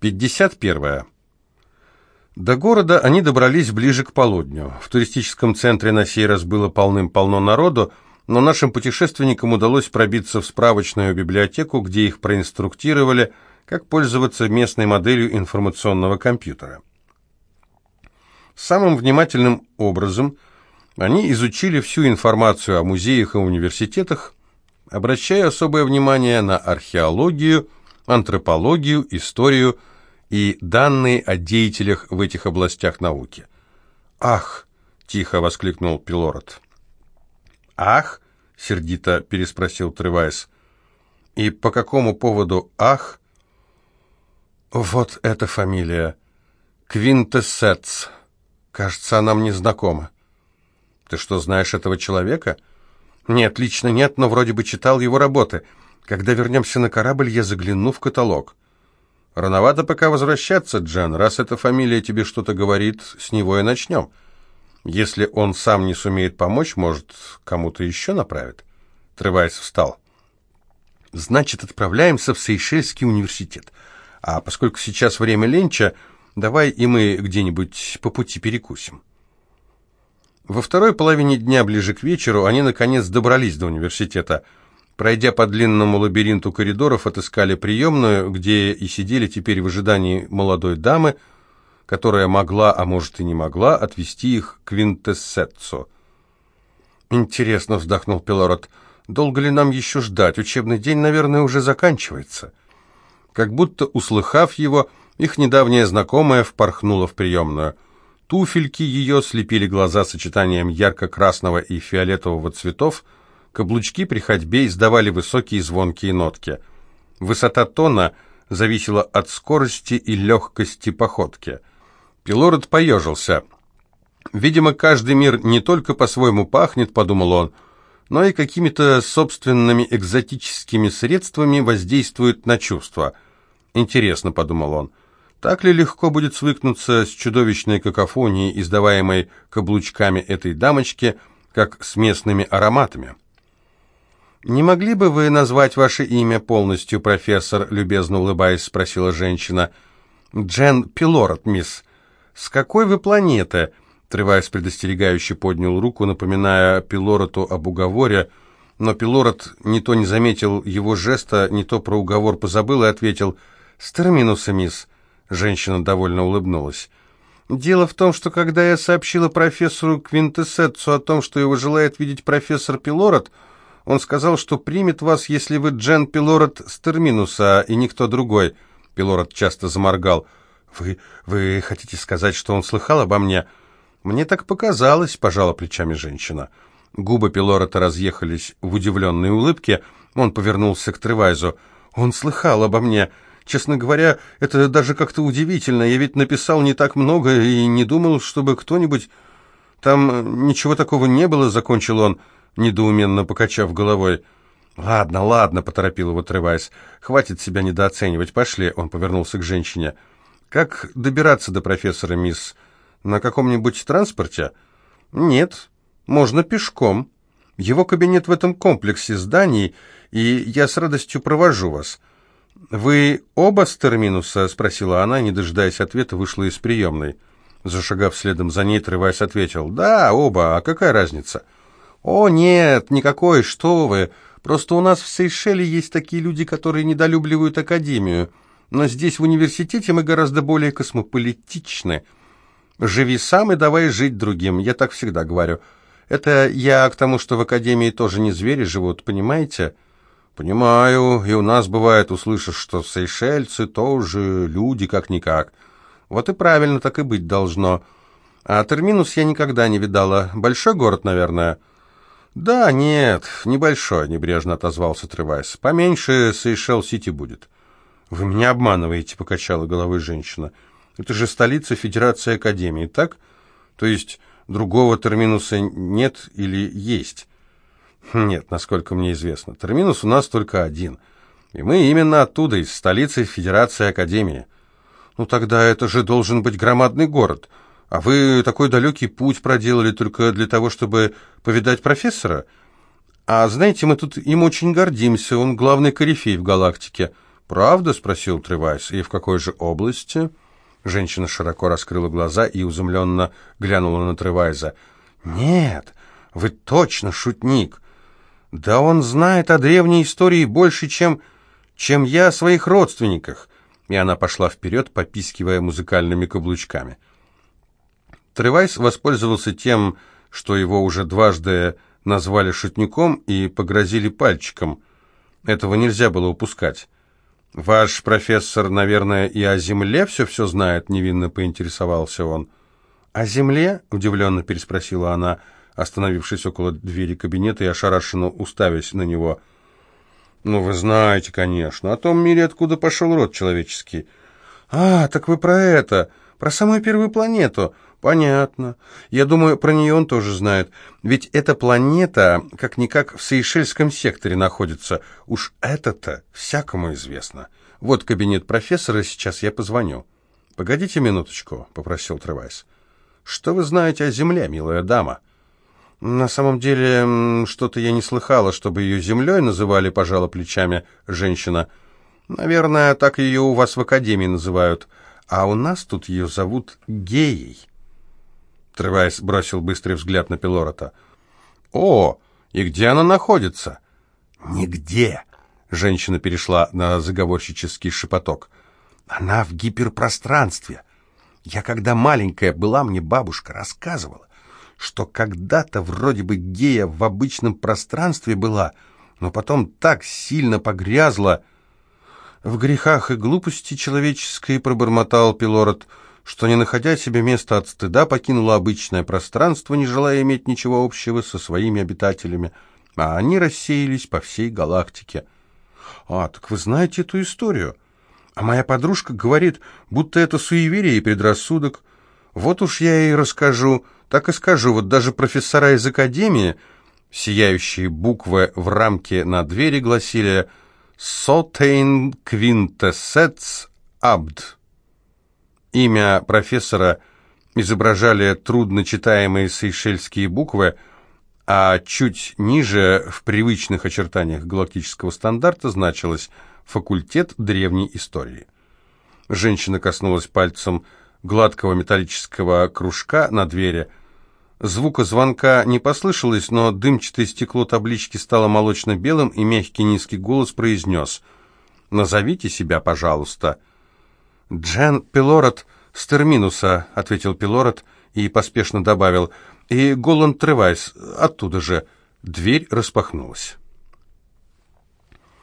51. До города они добрались ближе к полудню. В туристическом центре на сей раз было полным-полно народу, но нашим путешественникам удалось пробиться в справочную библиотеку, где их проинструктировали, как пользоваться местной моделью информационного компьютера. Самым внимательным образом они изучили всю информацию о музеях и университетах, обращая особое внимание на археологию, антропологию, историю, и данные о деятелях в этих областях науки. «Ах!» — тихо воскликнул Пилород. «Ах?» — сердито переспросил Тревайс. «И по какому поводу ах?» «Вот эта фамилия. Квинтэссец. Кажется, она мне знакома». «Ты что, знаешь этого человека?» «Нет, лично нет, но вроде бы читал его работы. Когда вернемся на корабль, я загляну в каталог». «Рановато пока возвращаться, Джан. Раз эта фамилия тебе что-то говорит, с него и начнем. Если он сам не сумеет помочь, может, кому-то еще направит?» Тревайс встал. «Значит, отправляемся в Сейшельский университет. А поскольку сейчас время ленча, давай и мы где-нибудь по пути перекусим». Во второй половине дня, ближе к вечеру, они, наконец, добрались до университета – Пройдя по длинному лабиринту коридоров, отыскали приемную, где и сидели теперь в ожидании молодой дамы, которая могла, а может и не могла, отвести их к Винтессетцо. «Интересно», — вздохнул Пилород, — «долго ли нам еще ждать? Учебный день, наверное, уже заканчивается». Как будто, услыхав его, их недавняя знакомая впорхнула в приемную. Туфельки ее слепили глаза сочетанием ярко-красного и фиолетового цветов — Каблучки при ходьбе издавали высокие звонкие нотки. Высота тона зависела от скорости и легкости походки. Пилород поежился. «Видимо, каждый мир не только по-своему пахнет», — подумал он, но и какими-то собственными экзотическими средствами воздействует на чувства. «Интересно», — подумал он, — «так ли легко будет свыкнуться с чудовищной какофонией, издаваемой каблучками этой дамочки, как с местными ароматами?» «Не могли бы вы назвать ваше имя полностью, профессор?» — любезно улыбаясь, спросила женщина. «Джен Пилорот, мисс. С какой вы планеты?» Тревайс предостерегающе поднял руку, напоминая Пилороту об уговоре, но Пилорот не то не заметил его жеста, не то про уговор позабыл и ответил «С терминуса, мисс». Женщина довольно улыбнулась. «Дело в том, что когда я сообщила профессору Квинтэссетцу о том, что его желает видеть профессор Пилорот, он сказал, что примет вас, если вы Джен Пилород Стерминуса, и никто другой». Пилород часто заморгал. «Вы... вы хотите сказать, что он слыхал обо мне?» «Мне так показалось», — пожала плечами женщина. Губы Пилорота разъехались в удивленной улыбке. Он повернулся к Тревайзу. «Он слыхал обо мне. Честно говоря, это даже как-то удивительно. Я ведь написал не так много и не думал, чтобы кто-нибудь...» «Там ничего такого не было», — закончил он недоуменно покачав головой. «Ладно, ладно», — поторопил его Тревайс. «Хватит себя недооценивать. Пошли», — он повернулся к женщине. «Как добираться до профессора, мисс? На каком-нибудь транспорте?» «Нет, можно пешком. Его кабинет в этом комплексе зданий, и я с радостью провожу вас». «Вы оба с терминуса?» — спросила она, не дожидаясь ответа, вышла из приемной. Зашагав следом за ней, Тревайс ответил. «Да, оба. А какая разница?» «О, нет, никакой, что вы! Просто у нас в Сейшеле есть такие люди, которые недолюбливают Академию. Но здесь, в университете, мы гораздо более космополитичны. Живи сам и давай жить другим, я так всегда говорю. Это я к тому, что в Академии тоже не звери живут, понимаете?» «Понимаю, и у нас бывает, услышишь, что сейшельцы тоже люди как-никак. Вот и правильно так и быть должно. А Терминус я никогда не видала. Большой город, наверное». «Да, нет, небольшой», — небрежно отозвался Тревайс. «Поменьше Сейшел-Сити будет». «Вы меня обманываете», — покачала головой женщина. «Это же столица Федерации Академии, так? То есть другого терминуса нет или есть?» «Нет, насколько мне известно. Терминус у нас только один. И мы именно оттуда, из столицы Федерации Академии». «Ну тогда это же должен быть громадный город». А вы такой далекий путь проделали только для того, чтобы повидать профессора? А знаете, мы тут им очень гордимся, он главный корифей в галактике. «Правда?» — спросил Тревайс. «И в какой же области?» Женщина широко раскрыла глаза и изумленно глянула на Тревайза. «Нет, вы точно шутник. Да он знает о древней истории больше, чем, чем я о своих родственниках». И она пошла вперед, попискивая музыкальными каблучками. Тревайс воспользовался тем, что его уже дважды назвали шутником и погрозили пальчиком. Этого нельзя было упускать. «Ваш профессор, наверное, и о Земле все-все знает?» — невинно поинтересовался он. «О Земле?» — удивленно переспросила она, остановившись около двери кабинета и ошарашенно уставясь на него. «Ну, вы знаете, конечно, о том мире, откуда пошел род человеческий». «А, так вы про это, про самую первую планету. «Понятно. Я думаю, про нее он тоже знает. Ведь эта планета, как-никак, в Сейшельском секторе находится. Уж это-то всякому известно. Вот кабинет профессора, сейчас я позвоню». «Погодите минуточку», — попросил Тревайс. «Что вы знаете о Земле, милая дама?» «На самом деле, что-то я не слыхала, чтобы ее Землей называли, пожала плечами женщина. Наверное, так ее у вас в Академии называют. А у нас тут ее зовут Геей». Тревайс бросил быстрый взгляд на Пилорота. «О, и где она находится?» «Нигде!» — женщина перешла на заговорщический шепоток. «Она в гиперпространстве. Я, когда маленькая была, мне бабушка рассказывала, что когда-то вроде бы гея в обычном пространстве была, но потом так сильно погрязла...» «В грехах и глупости человеческой», — пробормотал Пилорот, — что, не находя себе места от стыда, покинула обычное пространство, не желая иметь ничего общего со своими обитателями, а они рассеялись по всей галактике. «А, так вы знаете эту историю? А моя подружка говорит, будто это суеверие и предрассудок. Вот уж я ей расскажу, так и скажу, вот даже профессора из Академии...» Сияющие буквы в рамке на двери гласили «Сотейн квинтесец абд». Имя профессора изображали трудночитаемые сейшельские буквы, а чуть ниже, в привычных очертаниях галактического стандарта, значилось «Факультет древней истории». Женщина коснулась пальцем гладкого металлического кружка на двери. Звука звонка не послышалось, но дымчатое стекло таблички стало молочно-белым, и мягкий низкий голос произнес «Назовите себя, пожалуйста». «Джен Пилород с Терминуса», — ответил Пилород и поспешно добавил, «и Голланд Тревайс оттуда же». Дверь распахнулась.